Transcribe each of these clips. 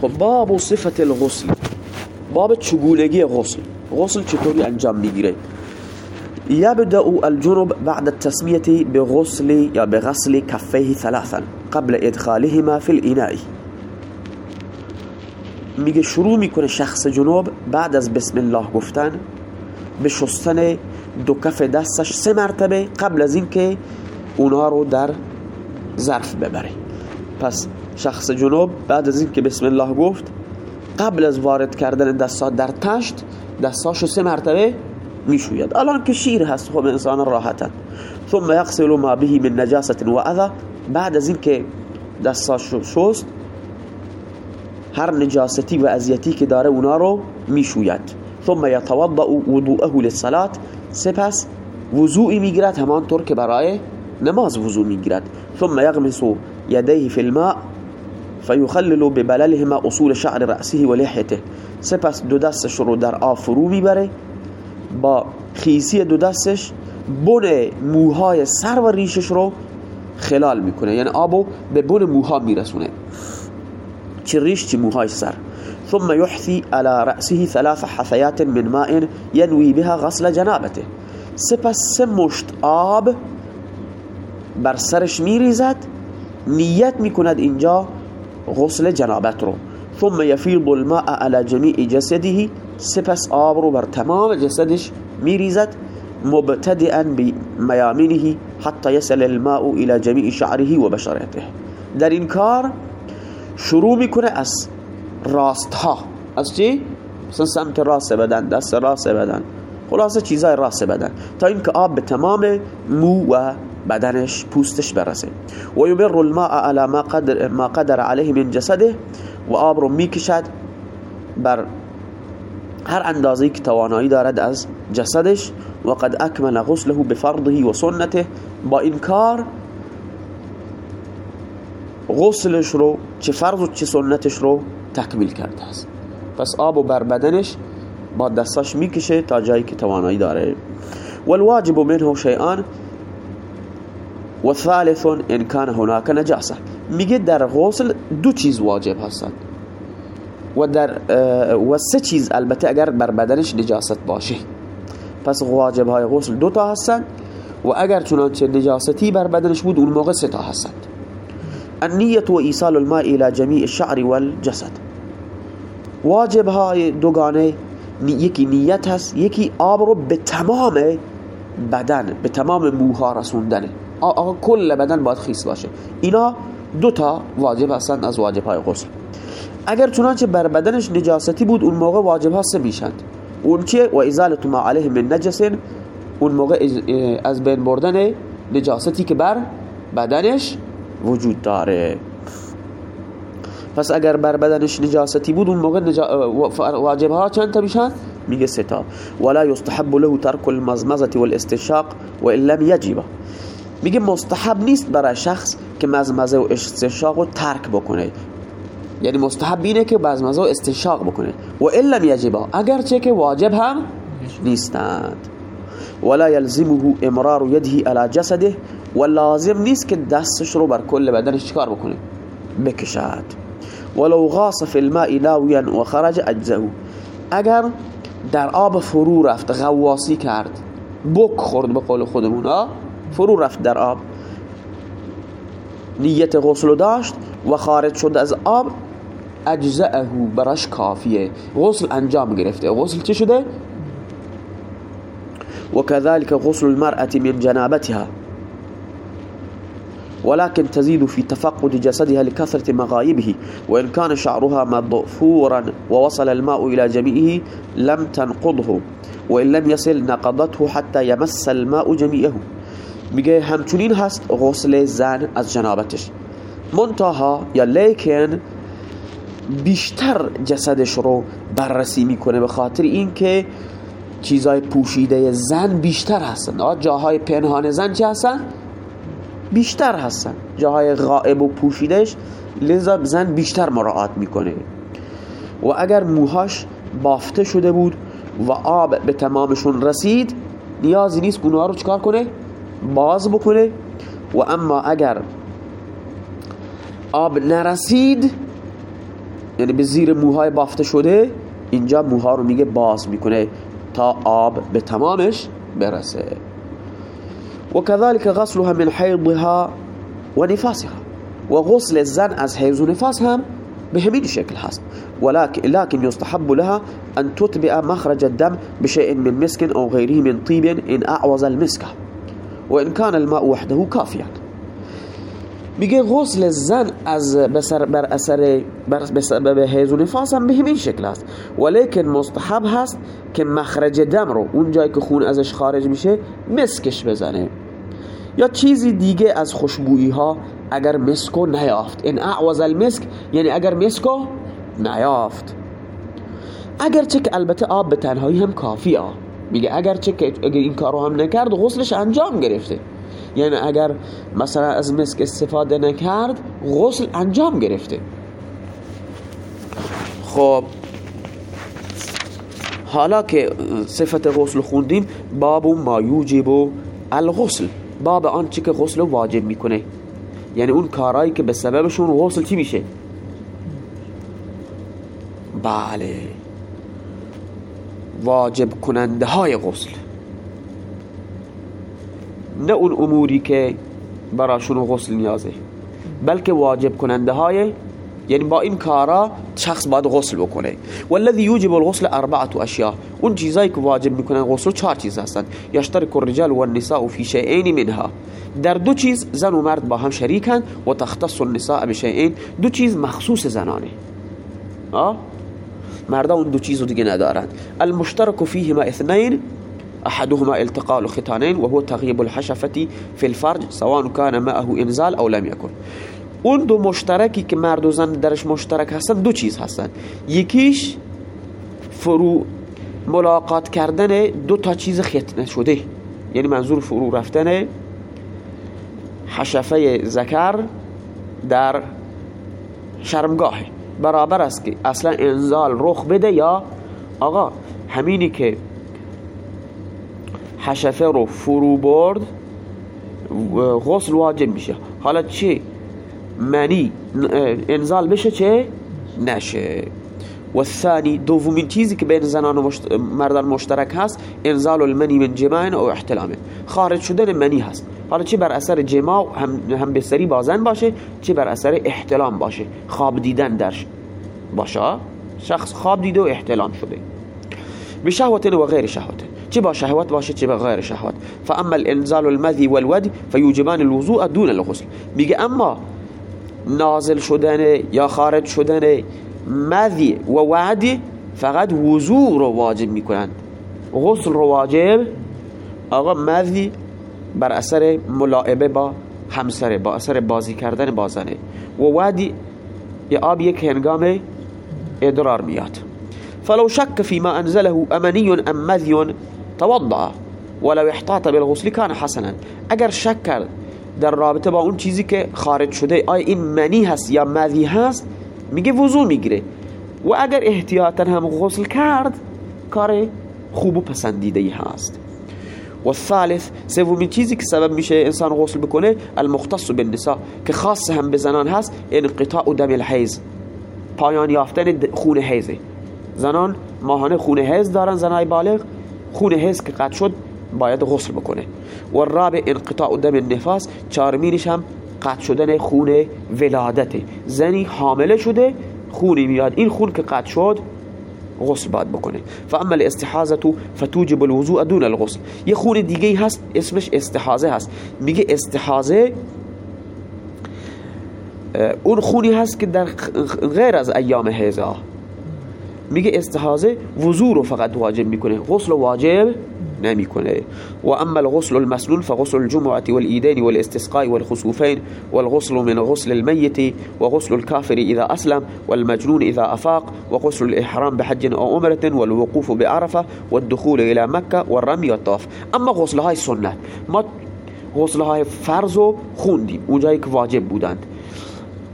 خب باب صفت الغسل. باب چگونگی غسل. غسل چطوری انجام می‌گیره؟ يبدأ الجنب بعد التسمية بغسل یا بغسل كفيه ثلاثا قبل ادخالهما في الاناء میگه شروع می‌کنه شخص جنوب بعد از بسم الله گفتن به شستن دو کف دستش سه مرتبه قبل از اینکه اونا رو در ظرف ببره. پس شخص جنوب بعد از اینکه بسم الله گفت قبل از وارد کردن دستات در تشت دستاشو سه مرتبه می‌شوید. الان که شیر هست خب انسان راحتن ثم یغسل ما به من نجاست و اذا. بعد از اینکه دستاشو شست هر نجاستی و اذیتی که داره اونا رو می‌شوید. ثم یتوضا وضوءه للصلاه سپس وضوعی می‌گیرد همانطور که برای نماز وضوع می‌گیرد. ثم یغمس یدیه فی الماء. فیخلل ببللهما اصول شعر رأسه و لحیته. سپس دو دستش رو در آب فرو می‌بره. با خیسی دو دستش بن موهای سر و ریشش رو خلال می‌کنه. یعنی آبو به بن موها میرسونه. چه ریش؟ چه موهای سر. ثم يحثي على رأسه ثلاث حثيات من ماء ينوي بها غسل جنابته. سپس سه مشت آب بر سرش میریزد. نیت می‌کند اینجا غسل جنابت رو. ثم يفيض الماء على جميع جسده سپس آب رو بر تمام جسدش میریزد مبتدئا بمیامینه حتى يصل الماء الى جميع شعره و بشرته. در این کار شروع می‌کنه از راست ها از چی؟ مثلا سمت راست بدن دست راست بدن. خلاصه چیزای راست بدن. تا اینکه آب به تمام مو و بدنش پوستش برسه. و یمر الماء على ما قدر, ما قدر عليه من جسده و آب رو می‌کشد بر هر اندازه که توانایی دارد از جسدش و قد اکمل غسله بفرضه و سنته. با این کار غسلش رو چه فرض و چه سنتش رو تکمیل کرده است. پس آب و بر بدنش با دستاش می‌کشه تا جایی که توانایی داره. والواجب منه شیئان و ثالث ان کان هناك نجاسه میگه در غسل دو چیز واجب هستند. و در و سه چیز البته اگر بر بدنش نجاست باشه. پس واجب های غسل دو تا هستند. و اگر چنانچه نجاستی بر بدنش بود اون موقع سه تا هستند. النیة و ایصال الماء الى جمیع الشعر والجسد. واجب های دوگانه یکی نیت هست یکی آب رو به تمام بدن به تمام موها رسوندنه آقا کل بدن باید خیس باشه. اینا دو تا واجب هستند از واجب های غسل. اگر چنانچه بر بدنش نجاستی بود اون موقع واجب ها سه میشند. اون چیه و ازالت ما علیه من نجس اون موقع از بین بردن نجاستی که بر بدنش وجود داره. پس اگر بر بدنش نجاستی بود اون موقع نجا... واجب ها چند تا میشن؟ میگه سه تا. ولا يستحب له ترك المزمزه والاستنشاق وان لم يجب میگه مستحب نیست برای شخص که مزمزه و استنشاق رو ترک بکنه. یعنی مستحب اینه که مزمزه و استنشاق بکنه. و الا يجب اگرچه که واجب هم نیستند. ولا يلزمه امرار يده على جسده. و لازم نیست که دستش رو بر کل بدنش چیکار بکنه؟ بکشد. ولو غاص في الماء ناويا و خرج اجزه اگر در آب فرو رفت غواصی کرد بک خورد به قول خودمون فرو رفت در آب. نیت غسل داشت و خارج شد از آب. اجزاءه براش کافیه. غسل انجام گرفته. غسل چی شده؟ وكذلك غسل المرأة من جنابتها. ولكن تزيد في تفقد جسدها لكثرة مغايبه. وإن كان شعرها مضفورا ووصل الماء إلى جميعه لم تنقضه. وإن لم يصل نقضته حتى يمس الماء جميعه. میگه همچنین هست غسل زن از جنابتش منتها یا لیکن بیشتر جسدش رو بررسی می‌کنه به خاطر اینکه چیزای پوشیده زن بیشتر هستن جاهای پنهان زن چه هستن؟ بیشتر هستن جاهای غائب و پوشیدش لذا زن بیشتر مراعات می‌کنه و اگر موهاش بافته شده بود و آب به تمامشون رسید نیازی نیست اونها رو چکار کنه؟ باز بکنه. و اما اگر آب نرسید یعنی به زیر موهای بافته شده اینجا موها رو میگه باز می‌کنه تا آب به تمامش برسه. و كذلك غسلها من حیضها و نفاسها. و غسل زن از حیض و نفاس هم به همین شکل هست. ولكن لكن يستحب لها أن تتبع مخرج الدم بشيء من مسك أو غيره من طيب إن أعوز المسكة وإن كان الماء وحده كافيا. میگه غسل زن از بسر بر اثر بر بسبب حیض و نفاس هم به همین شکل است. ولیکن مستحب هست که مخرج دم رو اون جایی که خون ازش خارج میشه مسکش بزنه. یا چیزی دیگه از خوشبویی ها اگر مسکو نیافت. این اعوز المسک یعنی اگر مسکو نیافت. اگرچه که البته آب به تنهایی هم کافی ها میگه اگرچه که اگر این کارو هم نکرد غسلش انجام گرفته. یعنی اگر مثلا از مسک استفاده نکرد غسل انجام گرفته. خب حالا که صفت غسل خوندیم باب ما یوجب الغسل. باب آنچه که غسل واجب می‌کنه. یعنی اون کارهایی که به سببشون غسل چی میشه؟ بله. واجب کننده های غسل. نه اون اموری که براشون غسل نیازه بلکه واجب کننده های یعنی با این کارا شخص باید غسل بکنه. والذی یوجب الغسل اربعه اشیاء. اون چیزایی که واجب می‌کنن غسل چهار چیز هستند یشترک الرجال والنساء فی شیئین منها. در دو چیز زن و مرد با هم شریکن و تختص النساء بشیئین. دو چیز مخصوص زنانه. آه؟ مردا اون دو چیزو دیگه ندارن. المشترک فیهما اثنین احدهما التقاء الختانين وهو تغيب الحشفة في الفرج سواء كان معه انزال او لم يكن اون دو مشترکی که مرد و زن درش مشترک هستن دو چیز هستن. یکیش فرو ملاقات کردن دو تا چیز ختنه شده. یعنی منظور فرو رفتن حشفه ذکر در شرمگاهه. برابر است که اصلا انزال رخ بده یا آقا همینی که حشفه رو فرو برد غسل واجب میشه. حالا چه منی انزال بشه چه؟ نشه. و الثانی دومین چیزی که بین زنان و مردان مشترک هست انزال المنی من جماع او احتلامه خارج شدن منی هست. حالا چه بر اثر جماع هم, هم بسری بازن باشه چه بر اثر احتلام باشه. خواب دیدن درش باشه. شخص خواب دیده و احتلام شده. به شهوت و غیر شهوت چه با شهوت باشه چه با غیر شهوت. فاما الانزال المذي والود فيوجبان الوضوء دون الغسل. میگه اما نازل شدن یا خارج شدن مذی و وعدی فقط وضوع رو واجب می‌کنن غسل رو واجب. آقا مذی بر اثر ملاعبه با همسره با اثر بازی کردن بازنه. و وعدی یا آب یک هنگام ادرار میاد. فلو شك فيما انزله امني ام مذي توضع ولو احتاط بالغسل كان حسنا. اگر شک کرد در رابطه با اون چیزی که خارج شده آیا این منی هست یا مذی هست میگه وضو می‌گیره. و اگر احتیاطا هم غسل کرد کار خوب و پسندیده هست. و الثالث سومین چیزی که سبب میشه انسان غسل بکنه المختص بالنساء که خاص هم به زنان هست انقطاع دم الحیض. پایان یافتن خون حیضه. زنان ماهانه خون حیض دارن زنای بالغ خون حیض که قطع شد باید غسل بکنه. و الرابع انقطاع دم النفاس چهارمینش هم قطع شدن خون ولادت. زنی حامله شده خونی میاد. این خون که قطع شد غسل باید بکنه. فاما الاستحاضه فتوجب الوضوء دون الغسل. یه خون دیگه هست اسمش استحاضه هست. میگه استحاضه اون خونی هست که در غیر از ایام حیض میگه استحاضه وضوع رو فقط واجب می‌کنه. غسل واجب نمیکنه و اما الغسل المسنون فغسل الجمعة والإيدين والإستسقاء والخسوفين والغسل من غسل الميت وغسل الكافر إذا أسلم والمجنون إذا أفاق وغسل الإحرام بحج أو عمرة والوقوف بعرفة والدخول إلى مكة والرمي والطواف. أما غسل های سنت ما غسل های فرض و خوندیم اونجایی که واجب بودند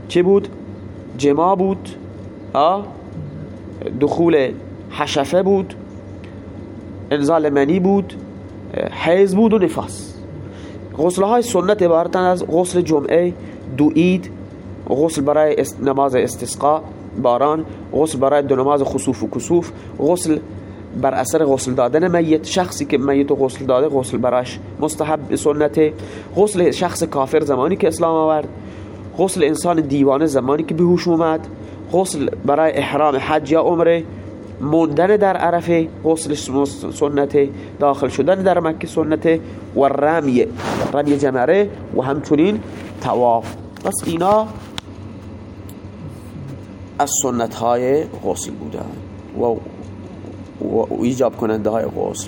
چه بود؟ جما بود آه؟ دخول حشفه بود انزال منی بود حیز بود و نفاس. غسل های سنت عبارتن از غسل جمعه دو اید غسل برای نماز استسقا باران غسل برای دو نماز خصوف و کسوف غسل بر اثر غسل دادن میت شخصی که میت غسل داده غسل براش مستحب سنته غسل شخص کافر زمانی که اسلام آورد غسل انسان دیوانه زمانی که بهوش اومد غسل برای احرام حج یا عمره موندن در عرفه غسل سنته داخل شدن در مکه سنته و رمی رمی جمره و همچنین تواف پس اینا از سنت های غسل بودن و, و ایجاب کننده های غسل.